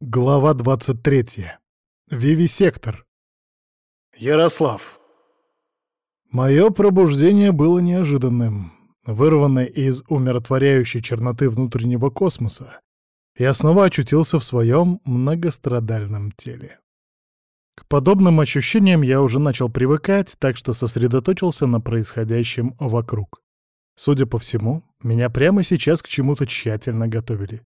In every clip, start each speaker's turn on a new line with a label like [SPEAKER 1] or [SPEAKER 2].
[SPEAKER 1] Глава 23. Вивисектор. Ярослав. Мое пробуждение было неожиданным. Вырванное из умиротворяющей черноты внутреннего космоса, я снова очутился в своем многострадальном теле. К подобным ощущениям я уже начал привыкать, так что сосредоточился на происходящем вокруг. Судя по всему, меня прямо сейчас к чему-то тщательно готовили.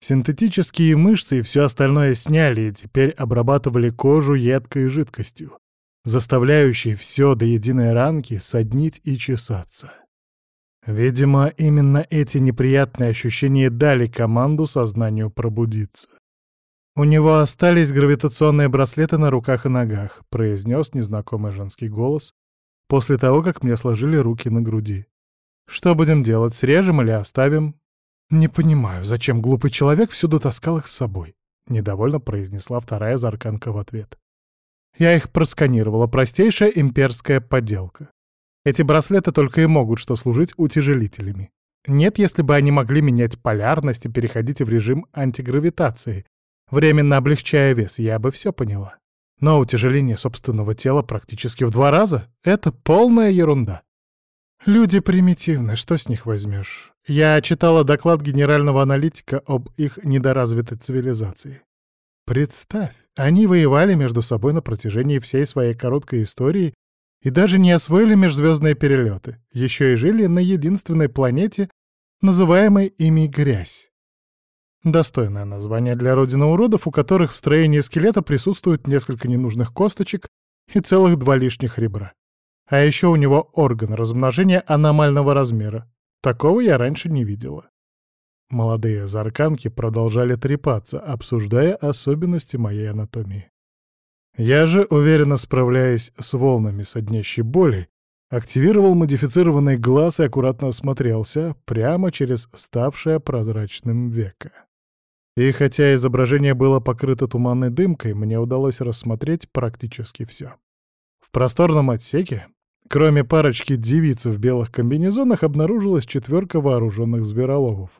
[SPEAKER 1] Синтетические мышцы и все остальное сняли и теперь обрабатывали кожу едкой жидкостью, заставляющей все до единой ранки соднить и чесаться. Видимо, именно эти неприятные ощущения дали команду сознанию пробудиться. «У него остались гравитационные браслеты на руках и ногах», — произнес незнакомый женский голос после того, как мне сложили руки на груди. «Что будем делать, срежем или оставим?» «Не понимаю, зачем глупый человек всюду таскал их с собой?» — недовольно произнесла вторая зарканка в ответ. «Я их просканировала, простейшая имперская подделка. Эти браслеты только и могут что служить утяжелителями. Нет, если бы они могли менять полярность и переходить в режим антигравитации, временно облегчая вес, я бы все поняла. Но утяжеление собственного тела практически в два раза — это полная ерунда. Люди примитивны, что с них возьмешь? Я читала доклад генерального аналитика об их недоразвитой цивилизации. Представь, они воевали между собой на протяжении всей своей короткой истории и даже не освоили межзвездные перелеты, еще и жили на единственной планете, называемой ими Грязь. Достойное название для родины уродов, у которых в строении скелета присутствует несколько ненужных косточек и целых два лишних ребра. А еще у него орган размножения аномального размера. Такого я раньше не видела. Молодые зарканки продолжали трепаться, обсуждая особенности моей анатомии. Я же, уверенно справляясь с волнами соднящей боли, активировал модифицированный глаз и аккуратно осмотрелся прямо через ставшее прозрачным веко. И хотя изображение было покрыто туманной дымкой, мне удалось рассмотреть практически все. В просторном отсеке Кроме парочки девиц в белых комбинезонах обнаружилась четверка вооруженных звероловов.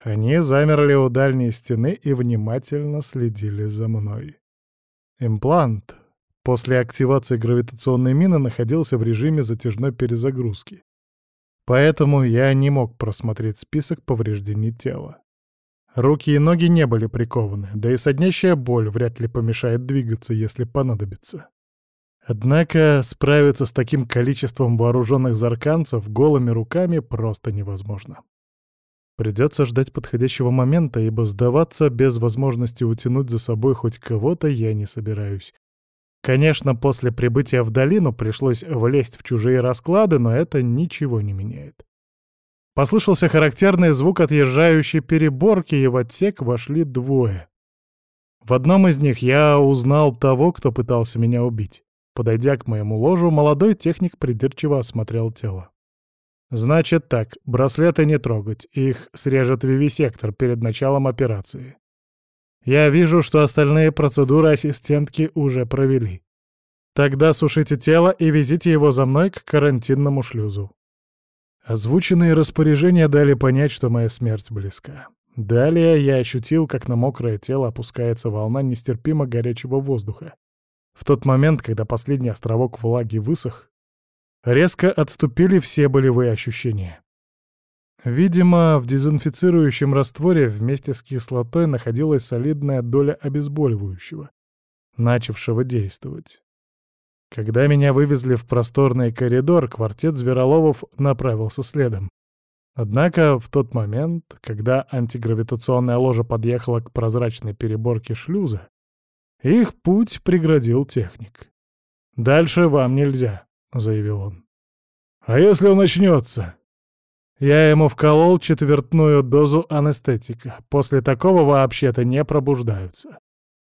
[SPEAKER 1] Они замерли у дальней стены и внимательно следили за мной. Имплант после активации гравитационной мины находился в режиме затяжной перезагрузки. Поэтому я не мог просмотреть список повреждений тела. Руки и ноги не были прикованы, да и соднящая боль вряд ли помешает двигаться, если понадобится. Однако справиться с таким количеством вооруженных зарканцев голыми руками просто невозможно. Придется ждать подходящего момента, ибо сдаваться без возможности утянуть за собой хоть кого-то я не собираюсь. Конечно, после прибытия в долину пришлось влезть в чужие расклады, но это ничего не меняет. Послышался характерный звук отъезжающей переборки, и в отсек вошли двое. В одном из них я узнал того, кто пытался меня убить. Подойдя к моему ложу, молодой техник придирчиво осмотрел тело. «Значит так, браслеты не трогать, их срежет вивисектор перед началом операции. Я вижу, что остальные процедуры ассистентки уже провели. Тогда сушите тело и везите его за мной к карантинному шлюзу». Озвученные распоряжения дали понять, что моя смерть близка. Далее я ощутил, как на мокрое тело опускается волна нестерпимо горячего воздуха, в тот момент, когда последний островок влаги высох, резко отступили все болевые ощущения. Видимо, в дезинфицирующем растворе вместе с кислотой находилась солидная доля обезболивающего, начавшего действовать. Когда меня вывезли в просторный коридор, квартет Звероловов направился следом. Однако в тот момент, когда антигравитационная ложа подъехала к прозрачной переборке шлюза, их путь преградил техник. «Дальше вам нельзя», — заявил он. «А если он очнется?» Я ему вколол четвертную дозу анестетика. После такого вообще-то не пробуждаются.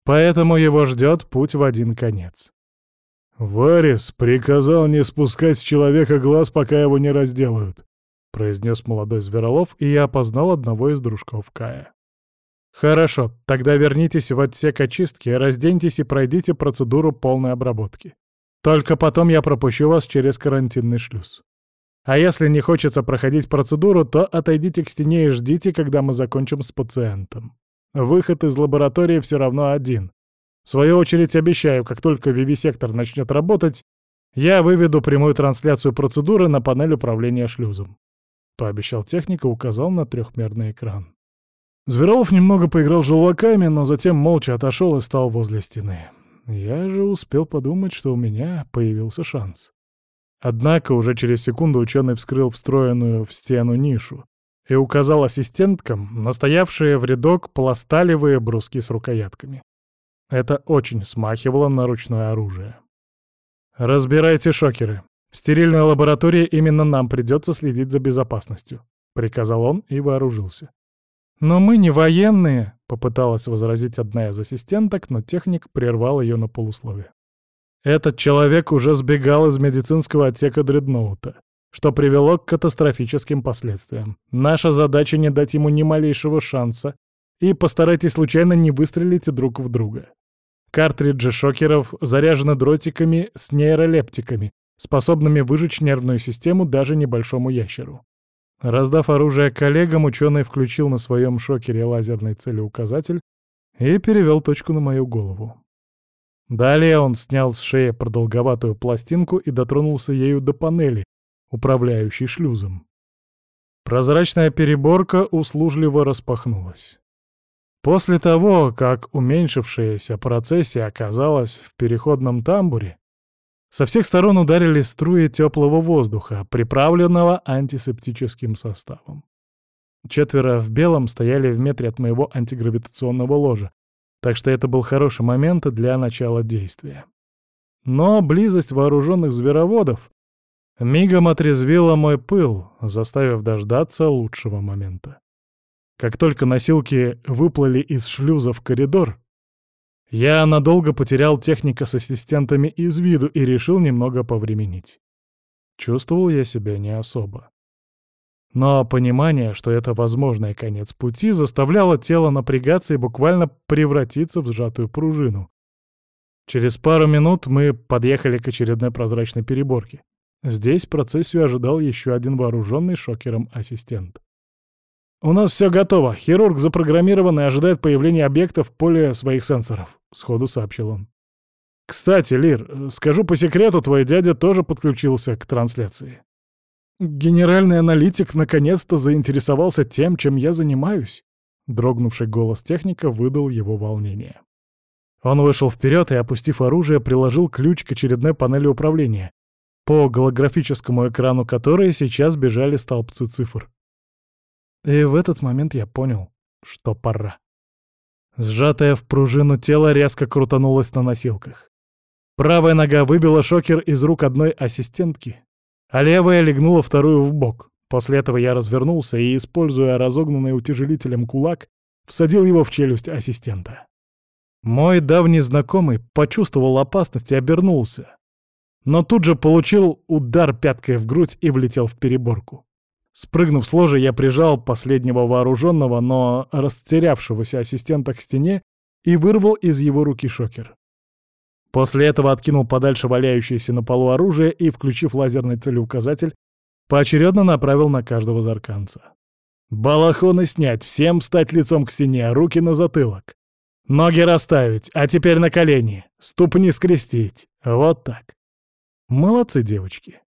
[SPEAKER 1] Поэтому его ждет путь в один конец. «Варис приказал не спускать с человека глаз, пока его не разделают», — произнес молодой Зверолов, и я опознал одного из дружков Кая. «Хорошо, тогда вернитесь в отсек очистки, разденьтесь и пройдите процедуру полной обработки. Только потом я пропущу вас через карантинный шлюз. А если не хочется проходить процедуру, то отойдите к стене и ждите, когда мы закончим с пациентом». Выход из лаборатории все равно один. В свою очередь обещаю, как только вивисектор начнет работать, я выведу прямую трансляцию процедуры на панель управления шлюзом. Пообещал техник и указал на трехмерный экран. Зверолов немного поиграл желваками, но затем молча отошел и стал возле стены. Я же успел подумать, что у меня появился шанс. Однако уже через секунду ученый вскрыл встроенную в стену нишу и указал ассистенткам настоявшие в рядок пласталевые бруски с рукоятками. Это очень смахивало на ручное оружие. «Разбирайте шокеры. В стерильной лаборатории именно нам придется следить за безопасностью», — приказал он и вооружился. «Но мы не военные», — попыталась возразить одна из ассистенток, но техник прервал ее на полусловие. Этот человек уже сбегал из медицинского отсека дредноута, что привело к катастрофическим последствиям. Наша задача не дать ему ни малейшего шанса, и постарайтесь случайно не выстрелить друг в друга. Картриджи шокеров заряжены дротиками с нейролептиками, способными выжечь нервную систему даже небольшому ящеру. Раздав оружие коллегам, ученый включил на своем шокере лазерный целеуказатель и перевел точку на мою голову. Далее он снял с шеи продолговатую пластинку и дотронулся ею до панели, управляющей шлюзом. Прозрачная переборка услужливо распахнулась. После того, как уменьшившаяся процессия оказалась в переходном тамбуре, со всех сторон ударили струи теплого воздуха, приправленного антисептическим составом. Четверо в белом стояли в метре от моего антигравитационного ложа, так что это был хороший момент для начала действия. Но близость вооруженных звероводов мигом отрезвила мой пыл, заставив дождаться лучшего момента. Как только носилки выплыли из шлюза в коридор, я надолго потерял техника с ассистентами из виду и решил немного повременить. Чувствовал я себя не особо. Но понимание, что это возможный конец пути, заставляло тело напрягаться и буквально превратиться в сжатую пружину. Через пару минут мы подъехали к очередной прозрачной переборке. Здесь процессию ожидал еще один вооруженный шокером ассистент. «У нас все готово. Хирург запрограммирован и ожидает появления объекта в поле своих сенсоров», — сходу сообщил он. «Кстати, Лир, скажу по секрету, твой дядя тоже подключился к трансляции. Генеральный аналитик наконец-то заинтересовался тем, чем я занимаюсь». Дрогнувший голос техника выдал его волнение. Он вышел вперед и, опустив оружие, приложил ключ к очередной панели управления, по голографическому экрану которой сейчас бежали столбцы цифр. И в этот момент я понял, что пора. Сжатое в пружину тело резко крутанулось на носилках. Правая нога выбила шокер из рук одной ассистентки, а левая легнула вторую в бок. После этого я развернулся и, используя разогнанный утяжелителем кулак, всадил его в челюсть ассистента. Мой давний знакомый почувствовал опасность и обернулся, но тут же получил удар пяткой в грудь и влетел в переборку. Спрыгнув с ложа, я прижал последнего вооруженного, но растерявшегося ассистента к стене и вырвал из его руки шокер. После этого откинул подальше валяющееся на полу оружие и, включив лазерный целеуказатель, поочередно направил на каждого зарканца. «Балахоны снять, всем встать лицом к стене, руки на затылок. Ноги расставить, а теперь на колени, ступни скрестить. Вот так. Молодцы, девочки.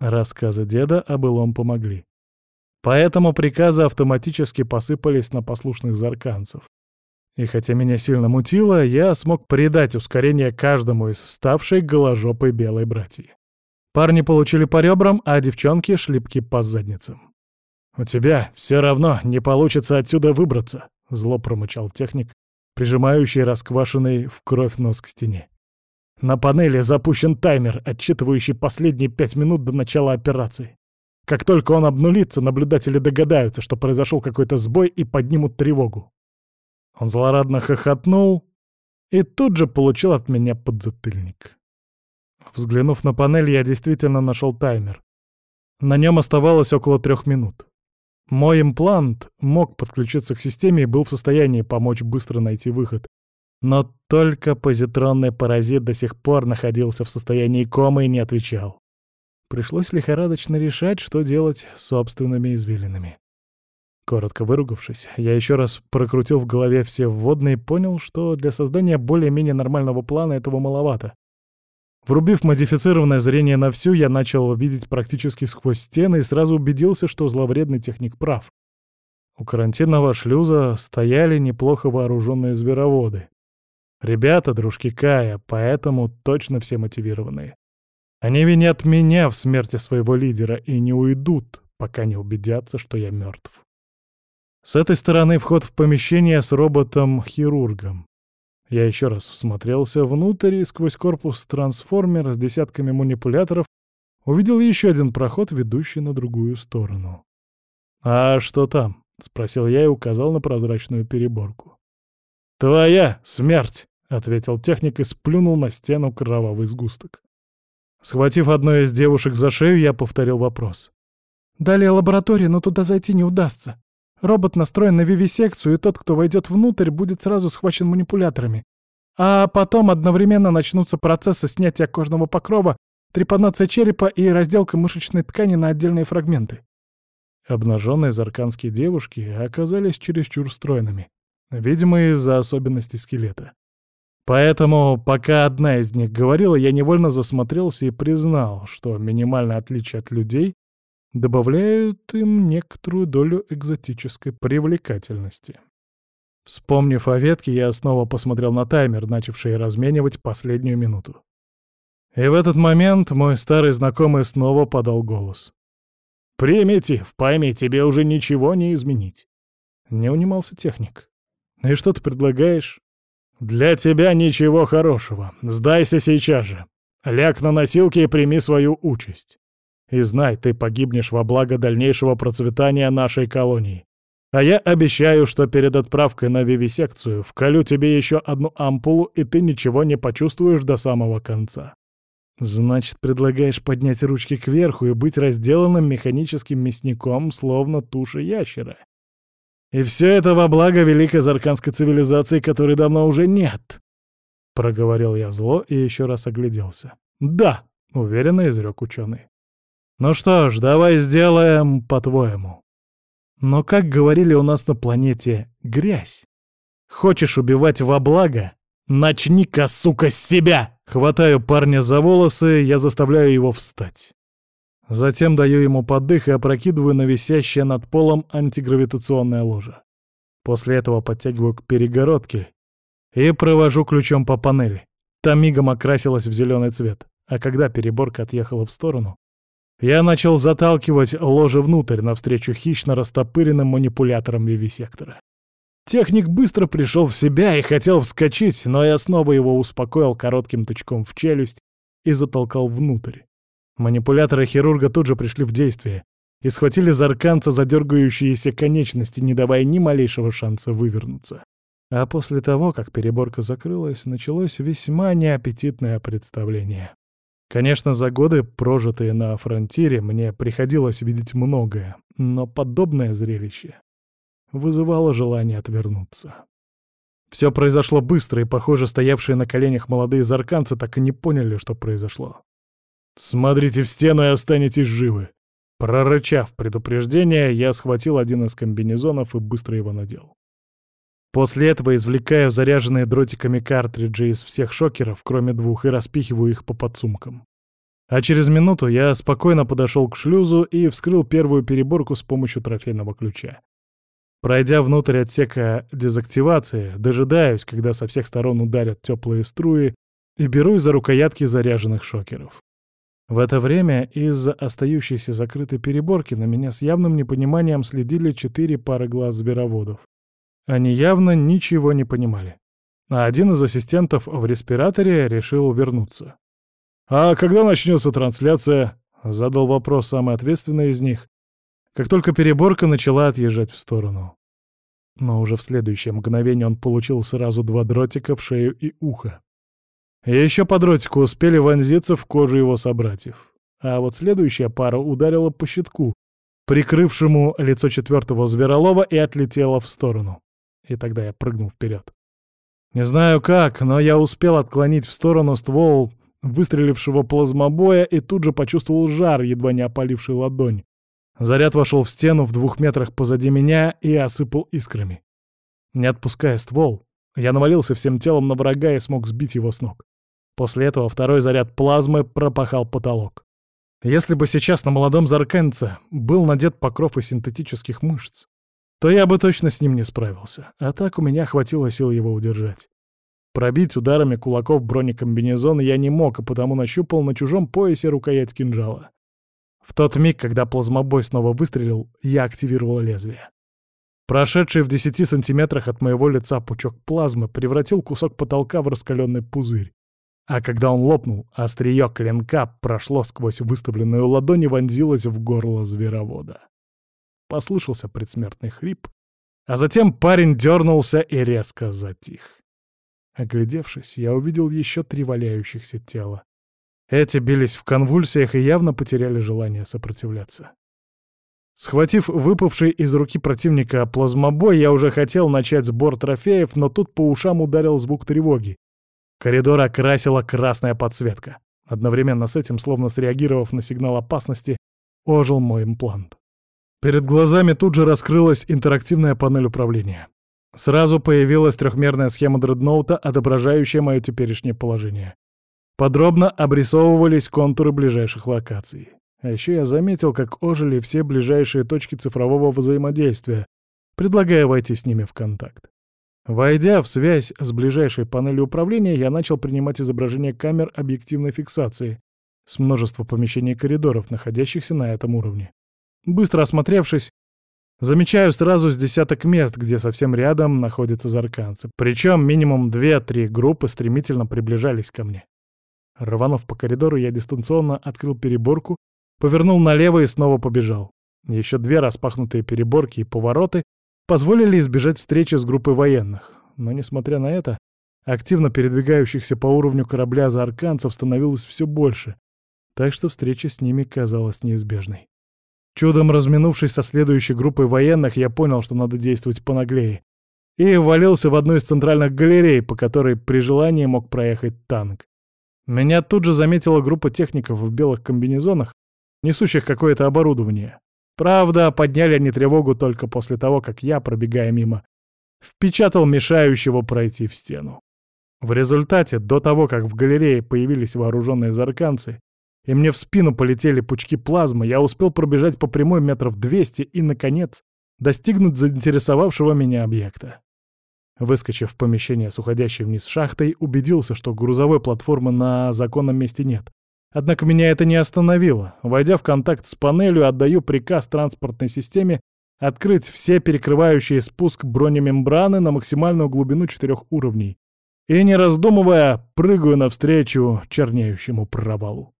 [SPEAKER 1] Рассказы деда о былом помогли. Поэтому приказы автоматически посыпались на послушных зарканцев. И хотя меня сильно мутило, я смог придать ускорение каждому из ставшей голожопой белой братьи. Парни получили по ребрам, а девчонки — шлепки по задницам. «У тебя все равно не получится отсюда выбраться», — зло промычал техник, прижимающий расквашенный в кровь нос к стене. На панели запущен таймер, отсчитывающий последние пять минут до начала операции. Как только он обнулится, наблюдатели догадаются, что произошел какой-то сбой и поднимут тревогу. Он злорадно хохотнул и тут же получил от меня подзатыльник. Взглянув на панель, я действительно нашел таймер. На нем оставалось около трех минут. Мой имплант мог подключиться к системе и был в состоянии помочь быстро найти выход, но только позитронный паразит до сих пор находился в состоянии комы и не отвечал. Пришлось лихорадочно решать, что делать собственными извилинами. Коротко выругавшись, я еще раз прокрутил в голове все вводные и понял, что для создания более-менее нормального плана этого маловато. Врубив модифицированное зрение на всю, я начал видеть практически сквозь стены и сразу убедился, что зловредный техник прав. У карантинного шлюза стояли неплохо вооруженные звероводы. Ребята, дружки Кая, поэтому точно все мотивированные. Они винят меня в смерти своего лидера и не уйдут, пока не убедятся, что я мертв. С этой стороны вход в помещение с роботом-хирургом. Я еще раз всмотрелся внутрь и сквозь корпус трансформера с десятками манипуляторов увидел еще один проход, ведущий на другую сторону. «А что там?» — спросил я и указал на прозрачную переборку. «Твоя смерть!» — ответил техник и сплюнул на стену кровавый сгусток. Схватив одну из девушек за шею, я повторил вопрос. «Далее лаборатория, но туда зайти не удастся. Робот настроен на вивисекцию, и тот, кто войдет внутрь, будет сразу схвачен манипуляторами. А потом одновременно начнутся процессы снятия кожного покрова, трепанация черепа и разделка мышечной ткани на отдельные фрагменты. Обнаженные зарканские девушки оказались чересчур стройными, видимо, из-за особенностей скелета. Поэтому, пока одна из них говорила, я невольно засмотрелся и признал, что минимальное отличие от людей добавляют им некоторую долю экзотической привлекательности. Вспомнив о ветке, я снова посмотрел на таймер, начавший разменивать последнюю минуту. И в этот момент мой старый знакомый снова подал голос. «Примитив, пойми, тебе уже ничего не изменить». Не унимался техник. «И что ты предлагаешь?» «Для тебя ничего хорошего. Сдайся сейчас же. Ляг на носилки и прими свою участь. И знай, ты погибнешь во благо дальнейшего процветания нашей колонии. А я обещаю, что перед отправкой на вивисекцию вколю тебе еще одну ампулу, и ты ничего не почувствуешь до самого конца. Значит, предлагаешь поднять ручки кверху и быть разделанным механическим мясником, словно туша ящера. И все это во благо великой зарканской цивилизации, которой давно уже нет. Проговорил я зло и еще раз огляделся. Да, уверенно изрек ученый. Ну что ж, давай сделаем по-твоему. Но, как говорили у нас на планете, грязь. Хочешь убивать во благо? Начни-ка, сука, с себя! Хватаю парня за волосы, я заставляю его встать. Затем даю ему поддых и опрокидываю на висящее над полом антигравитационное ложе. После этого подтягиваю к перегородке и провожу ключом по панели. Та мигом окрасилась в зеленый цвет, а когда переборка отъехала в сторону, я начал заталкивать ложе внутрь, навстречу хищно растопыренным манипуляторам вивисектора. Техник быстро пришел в себя и хотел вскочить, но я снова его успокоил коротким тычком в челюсть и затолкал внутрь. Манипуляторы хирурга тут же пришли в действие и схватили зарканца за дергающиеся конечности, не давая ни малейшего шанса вывернуться. А после того, как переборка закрылась, началось весьма неаппетитное представление. Конечно, за годы, прожитые на фронтире, мне приходилось видеть многое, но подобное зрелище вызывало желание отвернуться. Все произошло быстро, и, похоже, стоявшие на коленях молодые зарканцы так и не поняли, что произошло. «Смотрите в стену и останетесь живы!» Прорычав предупреждение, я схватил один из комбинезонов и быстро его надел. После этого извлекаю заряженные дротиками картриджи из всех шокеров, кроме двух, и распихиваю их по подсумкам. А через минуту я спокойно подошел к шлюзу и вскрыл первую переборку с помощью трофейного ключа. Пройдя внутрь отсека дезактивации, дожидаюсь, когда со всех сторон ударят теплые струи, и берусь за рукоятки заряженных шокеров. В это время из-за остающейся закрытой переборки на меня с явным непониманием следили четыре пары глаз звероводов. Они явно ничего не понимали. А один из ассистентов в респираторе решил вернуться. «А когда начнется трансляция?» — задал вопрос самый ответственный из них, как только переборка начала отъезжать в сторону. Но уже в следующее мгновение он получил сразу два дротика в шею и ухо. Еще по успели вонзиться в кожу его собратьев. А вот следующая пара ударила по щитку, прикрывшему лицо четвертого зверолова, и отлетела в сторону и тогда я прыгнул вперед. Не знаю как, но я успел отклонить в сторону ствол выстрелившего плазмобоя и тут же почувствовал жар, едва не опаливший ладонь. Заряд вошел в стену в двух метрах позади меня и осыпал искрами. Не отпуская ствол, я навалился всем телом на врага и смог сбить его с ног. После этого второй заряд плазмы пропахал потолок. Если бы сейчас на молодом зарканце был надет покров из синтетических мышц, то я бы точно с ним не справился, а так у меня хватило сил его удержать. Пробить ударами кулаков бронекомбинезон я не мог, и потому нащупал на чужом поясе рукоять кинжала. В тот миг, когда плазмобой снова выстрелил, я активировал лезвие. Прошедший в 10 сантиметрах от моего лица пучок плазмы превратил кусок потолка в раскаленный пузырь. А когда он лопнул, острие клинка прошло сквозь выставленную ладонь и вонзилось в горло зверовода. Послышался предсмертный хрип, а затем парень дернулся и резко затих. Оглядевшись, я увидел еще три валяющихся тела. Эти бились в конвульсиях и явно потеряли желание сопротивляться. Схватив выпавший из руки противника плазмобой, я уже хотел начать сбор трофеев, но тут по ушам ударил звук тревоги. Коридор окрасила красная подсветка. Одновременно с этим, словно среагировав на сигнал опасности, ожил мой имплант. Перед глазами тут же раскрылась интерактивная панель управления. Сразу появилась трехмерная схема дредноута, отображающая мое теперешнее положение. Подробно обрисовывались контуры ближайших локаций. А еще я заметил, как ожили все ближайшие точки цифрового взаимодействия, предлагая войти с ними в контакт. Войдя в связь с ближайшей панелью управления, я начал принимать изображение камер объективной фиксации с множества помещений и коридоров, находящихся на этом уровне. Быстро осмотревшись, замечаю сразу с десяток мест, где совсем рядом находятся зарканцы. Причем минимум две-три группы стремительно приближались ко мне. Рванув по коридору, я дистанционно открыл переборку, повернул налево и снова побежал. Еще две распахнутые переборки и повороты позволили избежать встречи с группой военных. Но, несмотря на это, активно передвигающихся по уровню корабля заарканцев становилось все больше, так что встреча с ними казалась неизбежной. Чудом разминувшись со следующей группой военных, я понял, что надо действовать понаглее, и ввалился в одну из центральных галерей, по которой при желании мог проехать танк. Меня тут же заметила группа техников в белых комбинезонах, несущих какое-то оборудование. Правда, подняли они тревогу только после того, как я, пробегая мимо, впечатал мешающего пройти в стену. В результате, до того, как в галерее появились вооруженные зарканцы, и мне в спину полетели пучки плазмы, я успел пробежать по прямой метров 200 и, наконец, достигнуть заинтересовавшего меня объекта. Выскочив в помещение с уходящей вниз шахтой, убедился, что грузовой платформы на законном месте нет. Однако меня это не остановило. Войдя в контакт с панелью, отдаю приказ транспортной системе открыть все перекрывающие спуск бронемембраны на максимальную глубину четырех уровней. И, не раздумывая, прыгаю навстречу чернеющему провалу.